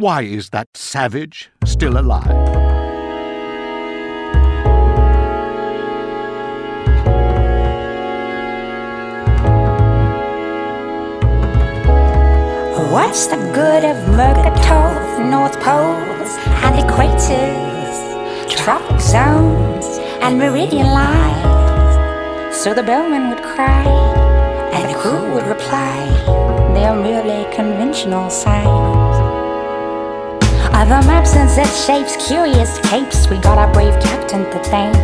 Why is that savage still alive? What's the good of Mercator, North Poles, and equators, tropic zones, and meridian lines? So the bellman would cry, and the crew would reply, they're merely conventional signs. Other maps and Z shapes, curious capes, we got our brave captain to thank.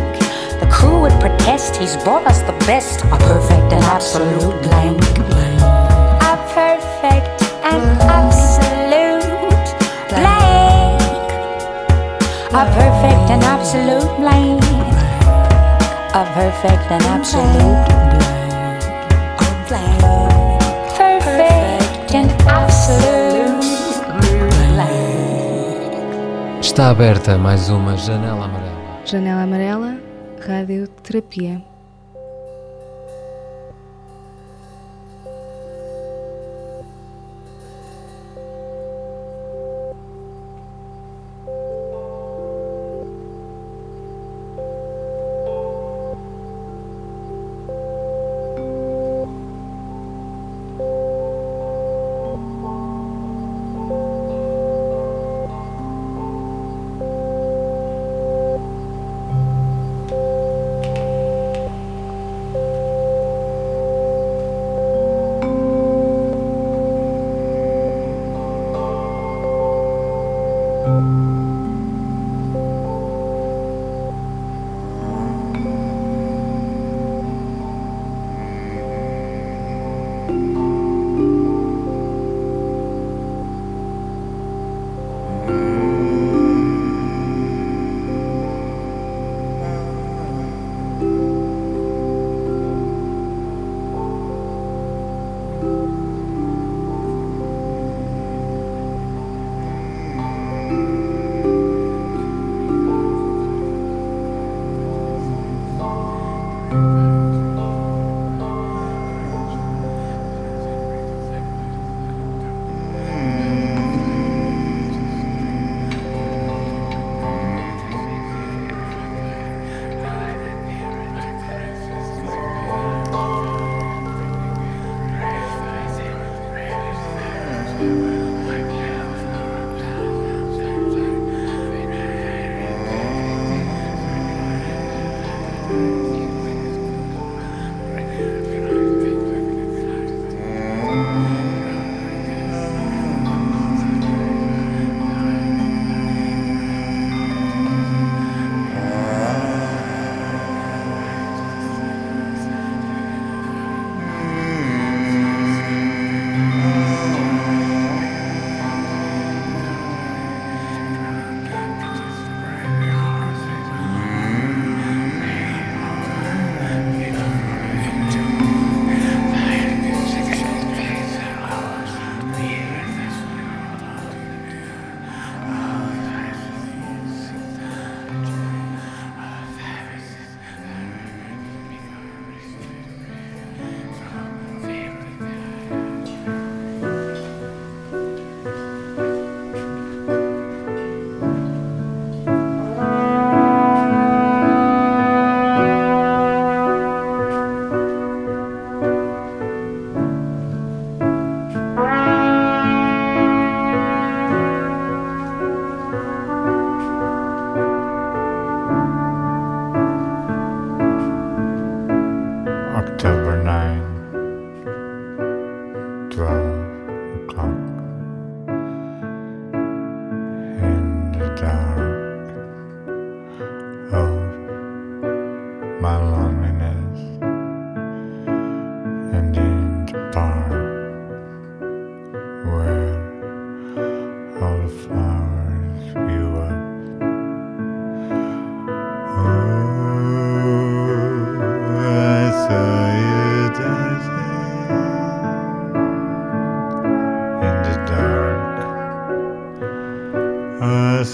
The crew would protest, he's brought us the best, a perfect and absolute blank. A perfect and absolute blank. A perfect and absolute blank. A perfect and absolute blank. Está aberta mais uma janela amarela. Janela Amarela, Radioterapia.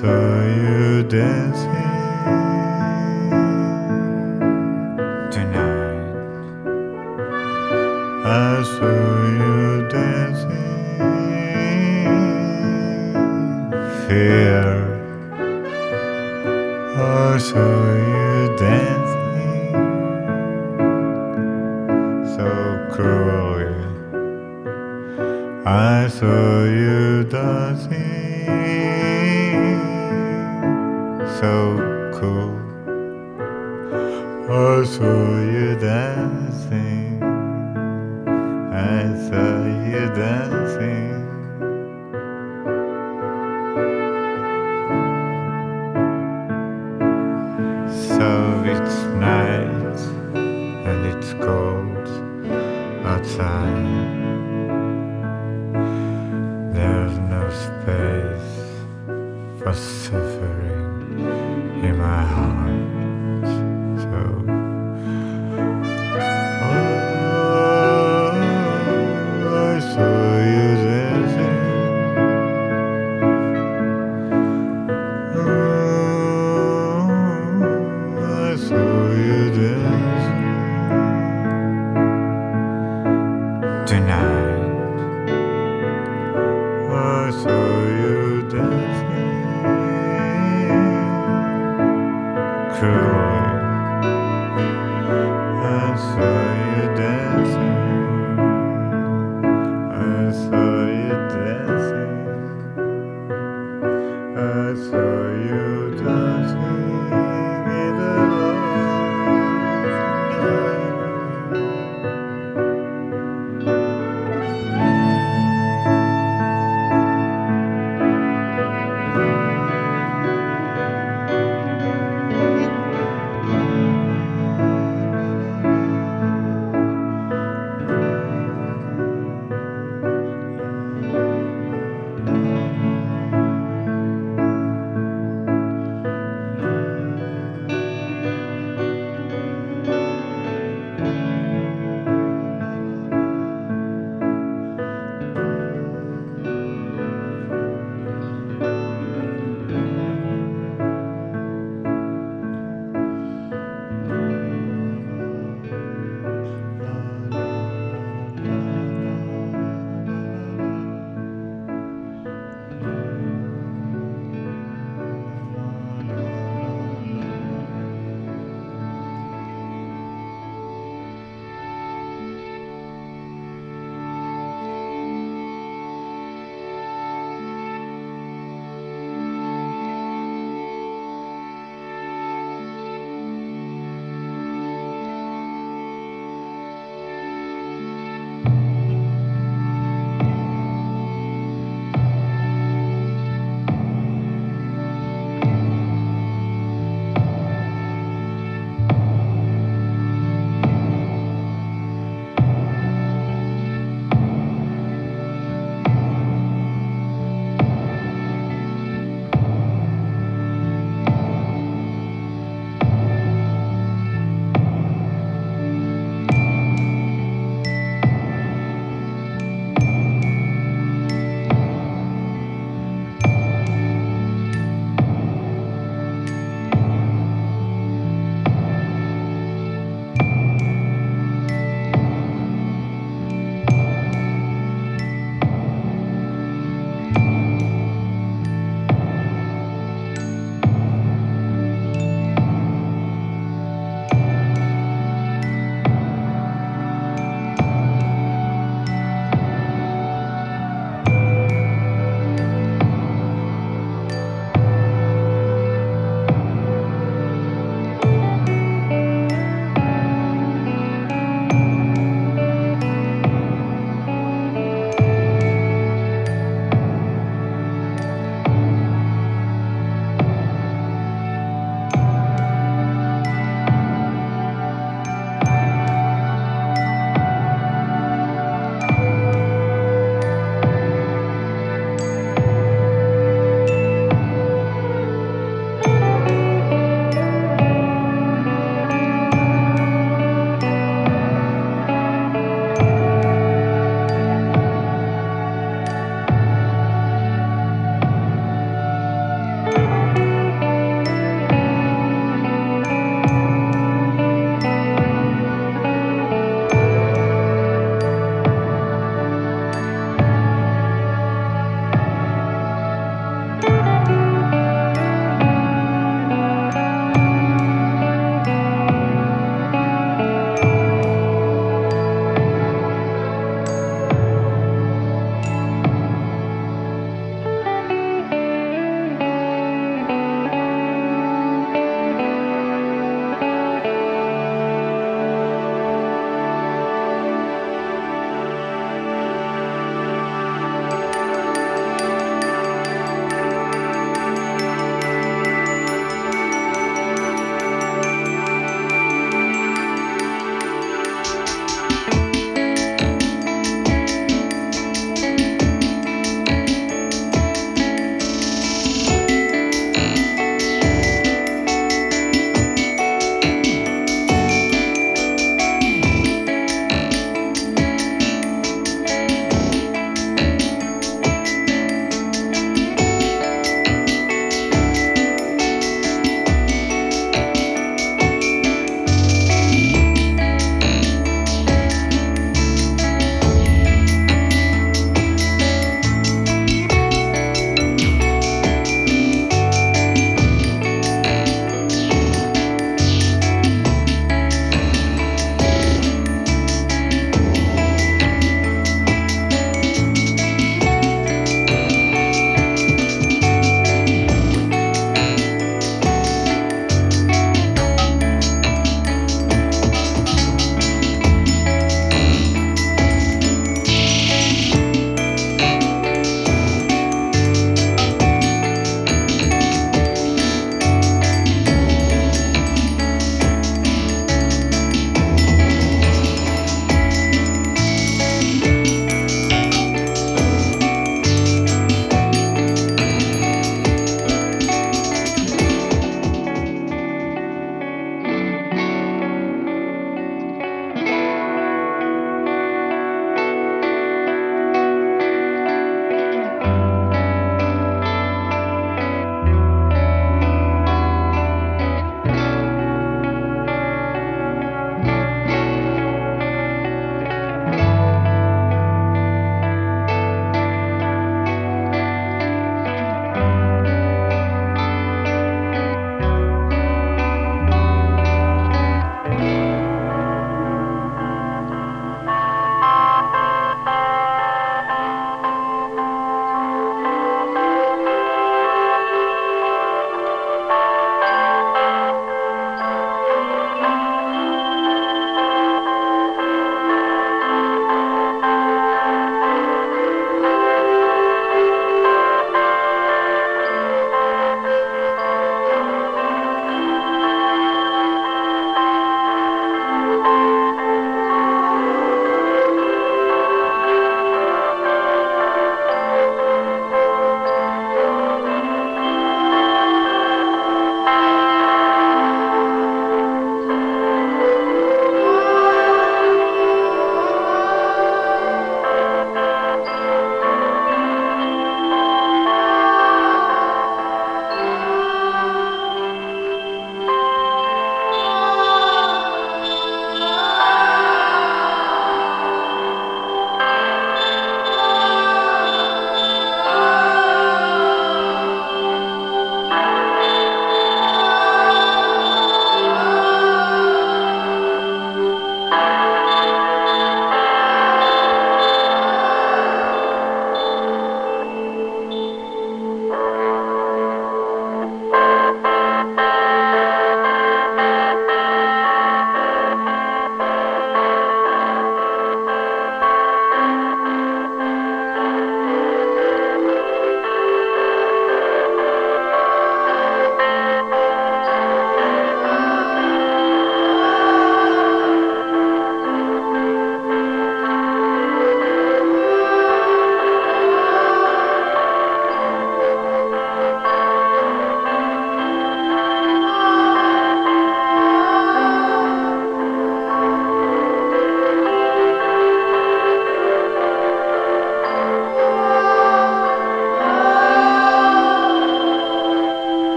Saw you dancing tonight. I saw you dancing here. I saw cool.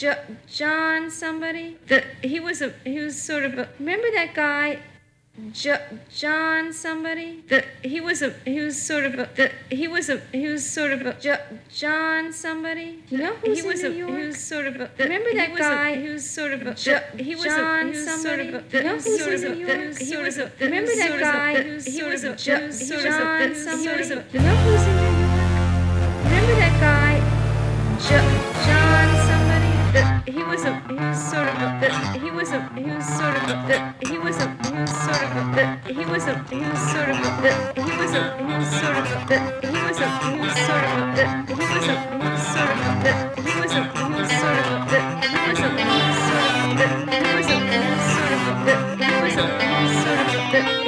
Jo- John somebody? The he was a he was sort of a. Remember that guy, jo- John somebody? The he was a he was sort of a. The he was a he was sort of a. Jo- John somebody? You know who's he was in New York? He was sort of a. Remember that guy? he was sort of a. Jo- he was John a, he was sort of a. You know who's sort in New York? He was a. Remember that guy? He was a. John somebody? You know who's in New York? Was a he was sort of a he was a he was sort of a he was a he was sort of a he was a he was sort of a he was a he was sort of a he was a he was sort of a he was a he was sort of a he was a he was sort of a he was a he was sort of a he was a he was sort of a he was a he was sort of a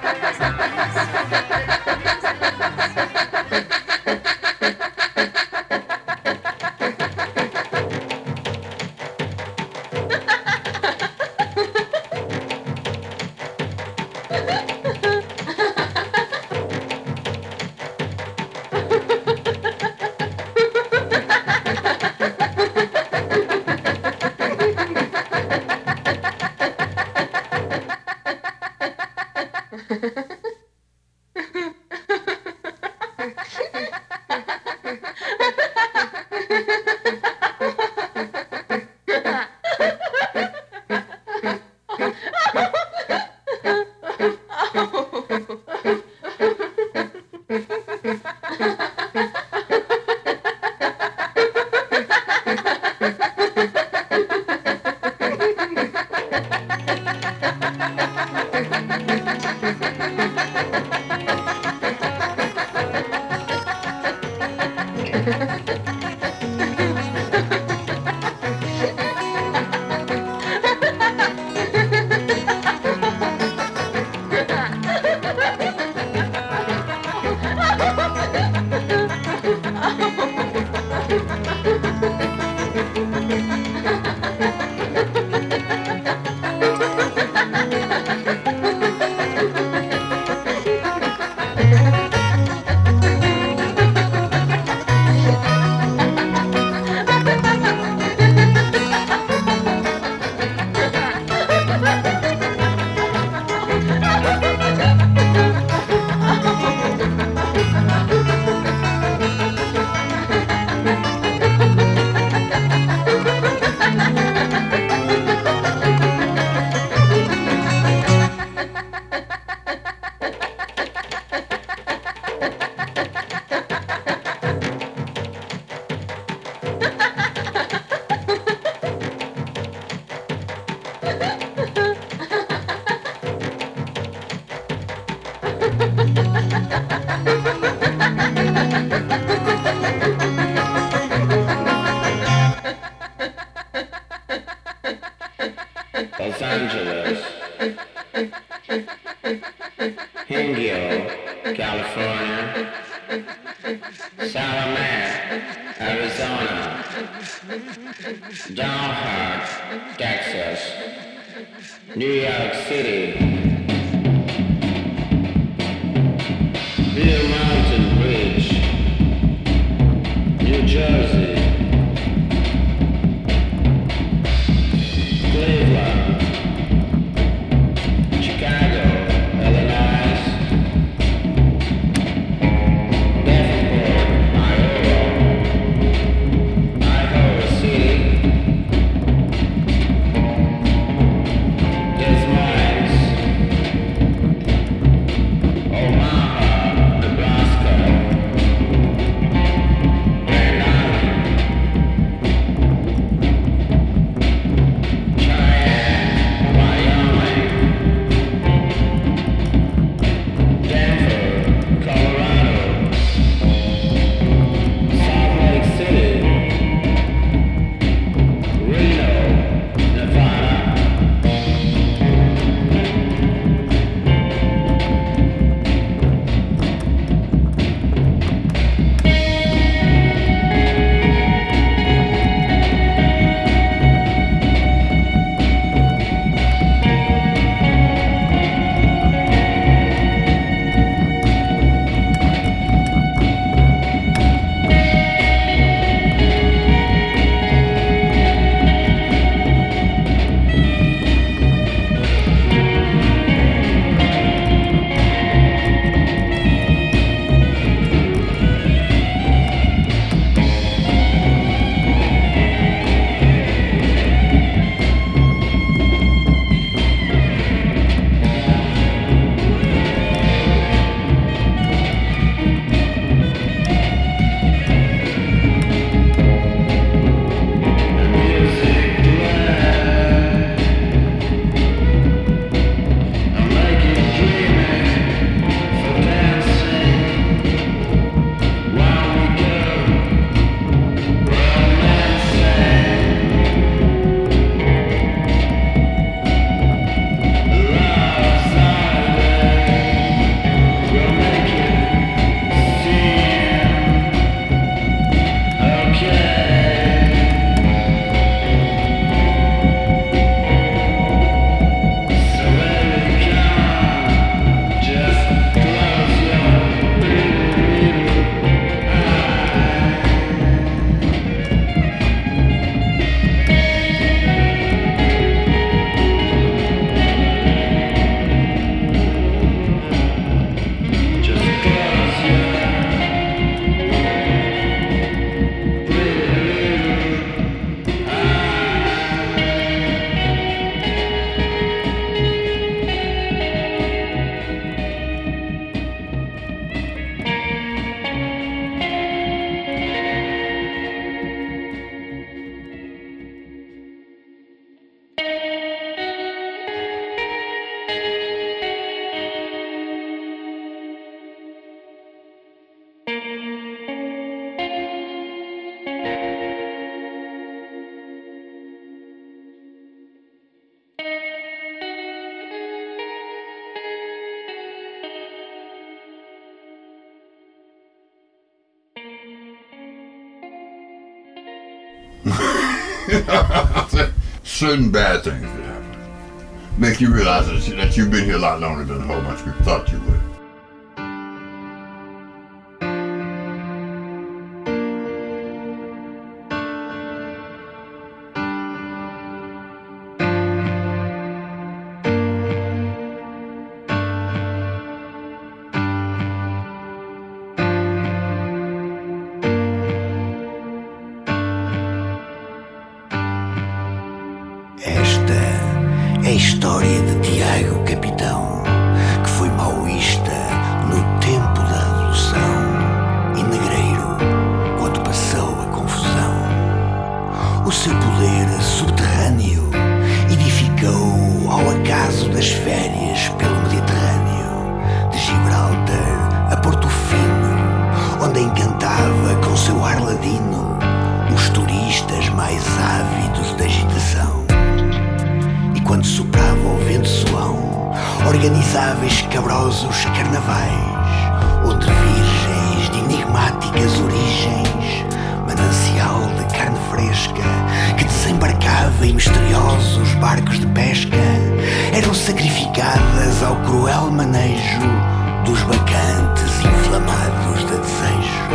Certain bad things that happen make you realize that you've been here a lot longer than a whole bunch of people thought you would. Cruel manejo dos bacantes inflamados de desejo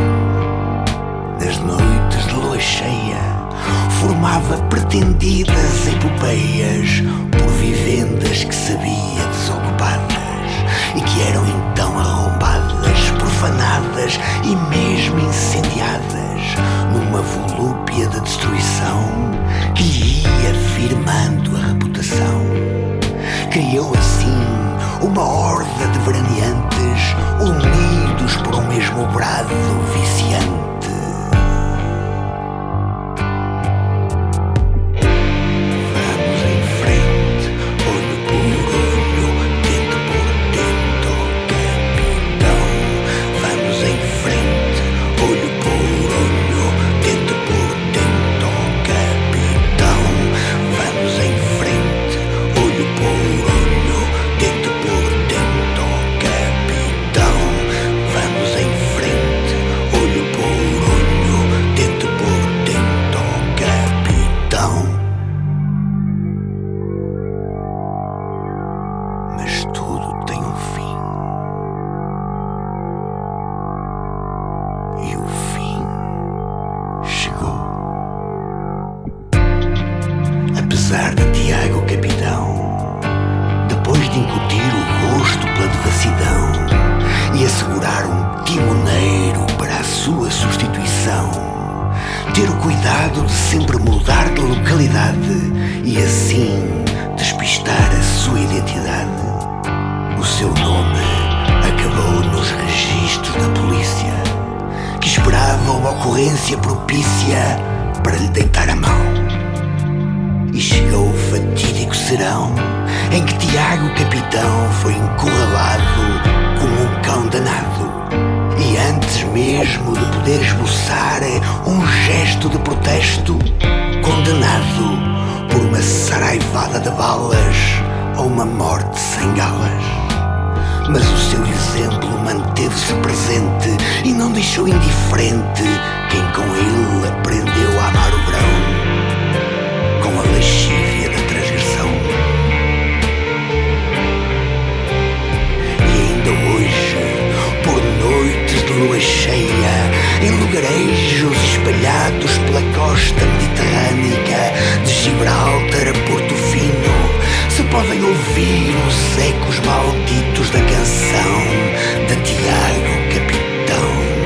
nas noites de lua cheia, formava pretendidas epopeias por vivendas que sabia desocupadas e que eram então arrombadas, profanadas e mesmo incendiadas numa volúpia de destruição que lhe ia firmando a reputação. Criou assim uma horda de veraneantes unidos por um mesmo brado viciante. Sua substituição, ter o cuidado de sempre mudar de localidade e assim despistar a sua identidade. O seu nome acabou nos registros da polícia, que esperava uma ocorrência propícia para lhe deitar a mão. E chegou o fatídico serão em que Tiago Capitão foi encurralado como um cão danado. Mesmo de poder esboçar um gesto de protesto, condenado por uma saraivada de balas a uma morte sem galas. Mas o seu exemplo manteve-se presente e não deixou indiferente quem com ele aprendeu lua cheia, em lugarejos espalhados pela costa mediterrânea, de Gibraltar a Porto Fino, se podem ouvir os ecos malditos da canção de Tiago Capitão.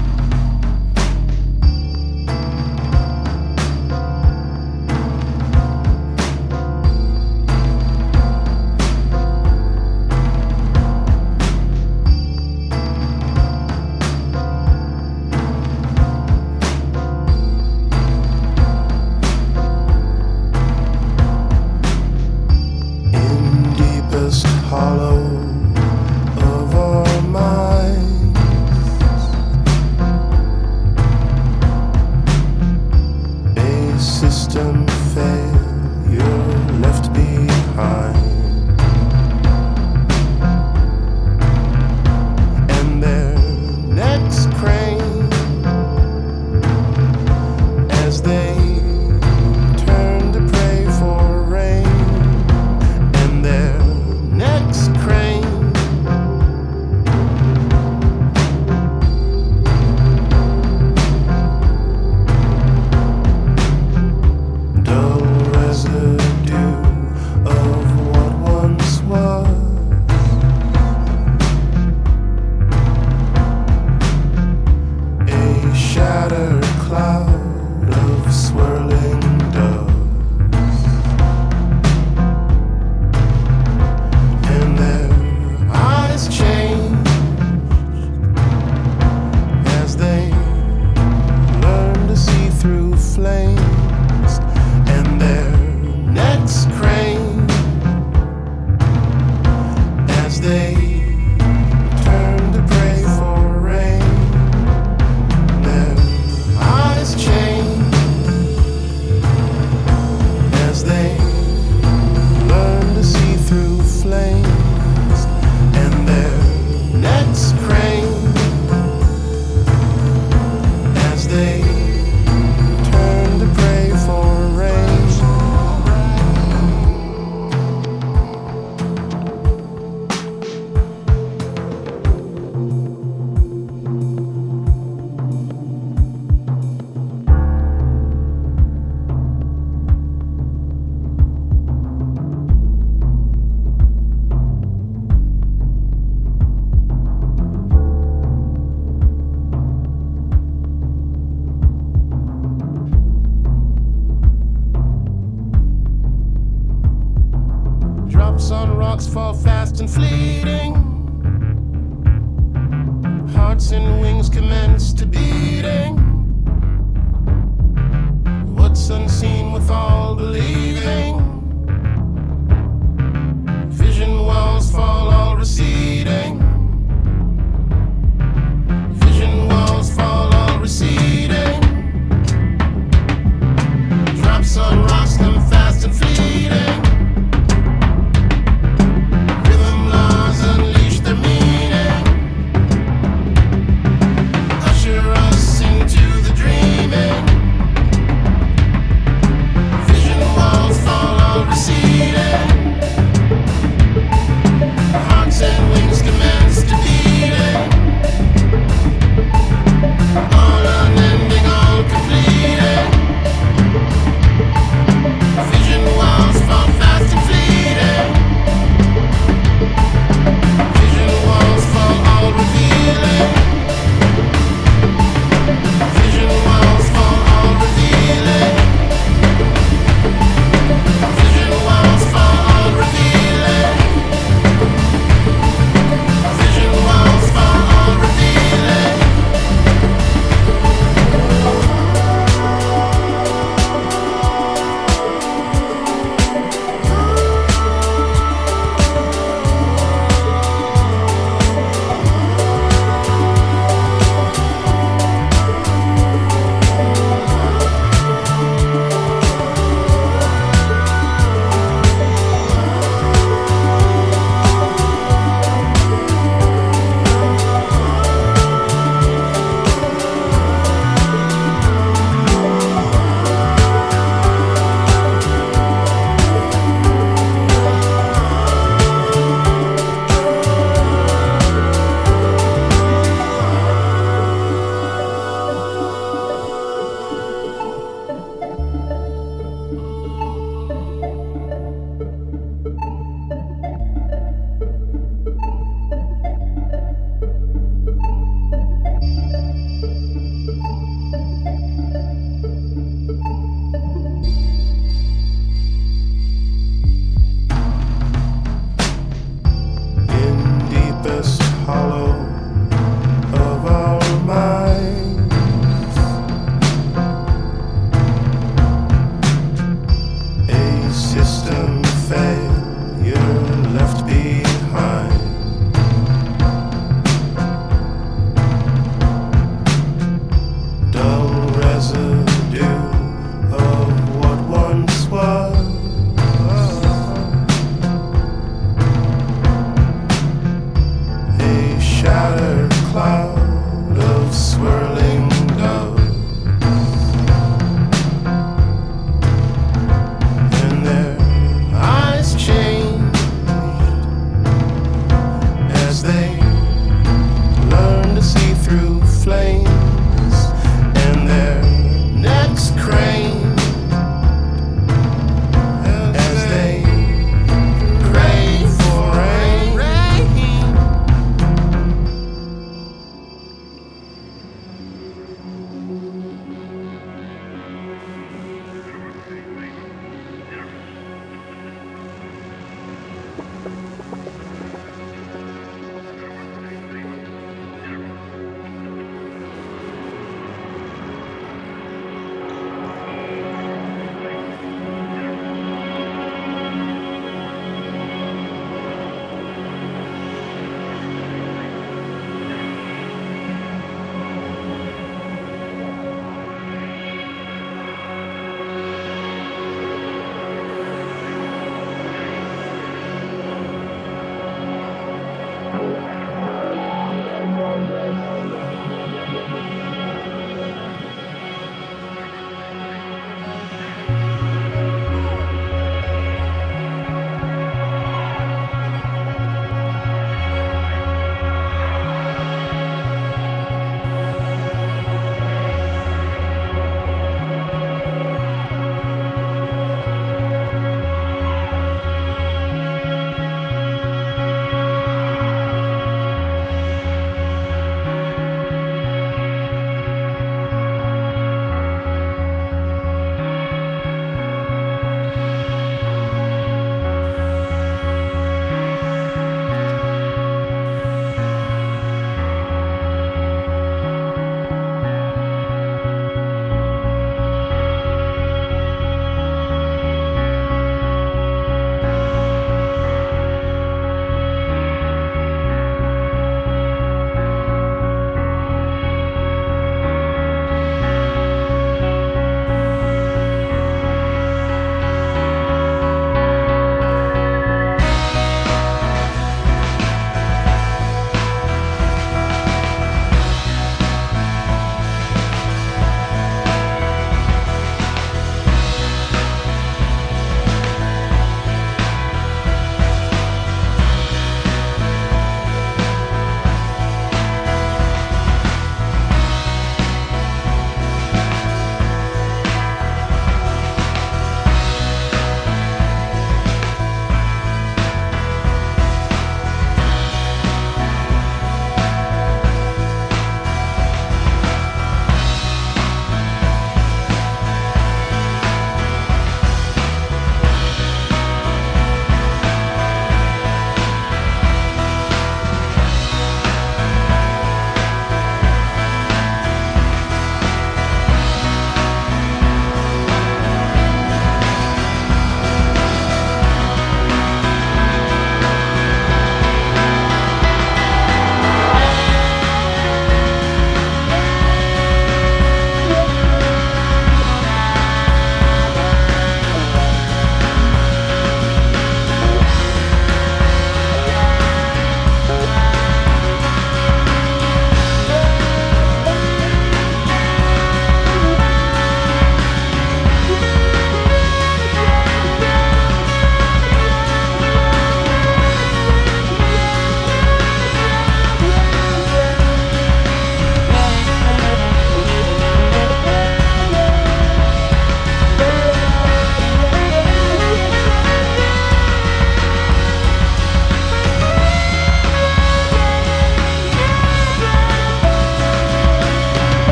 desert.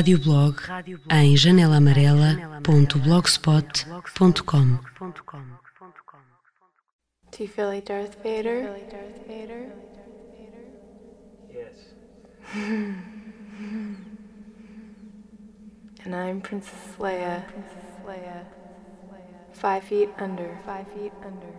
Radioblog em janelamarela.blogspot.com Do you feel like Darth Vader? Yes. and I'm Princess Leia. Princess Leia. Five feet under. Five feet under.